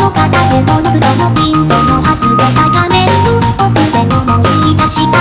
の片手も袋のピントの外れた画面の奥で思い出した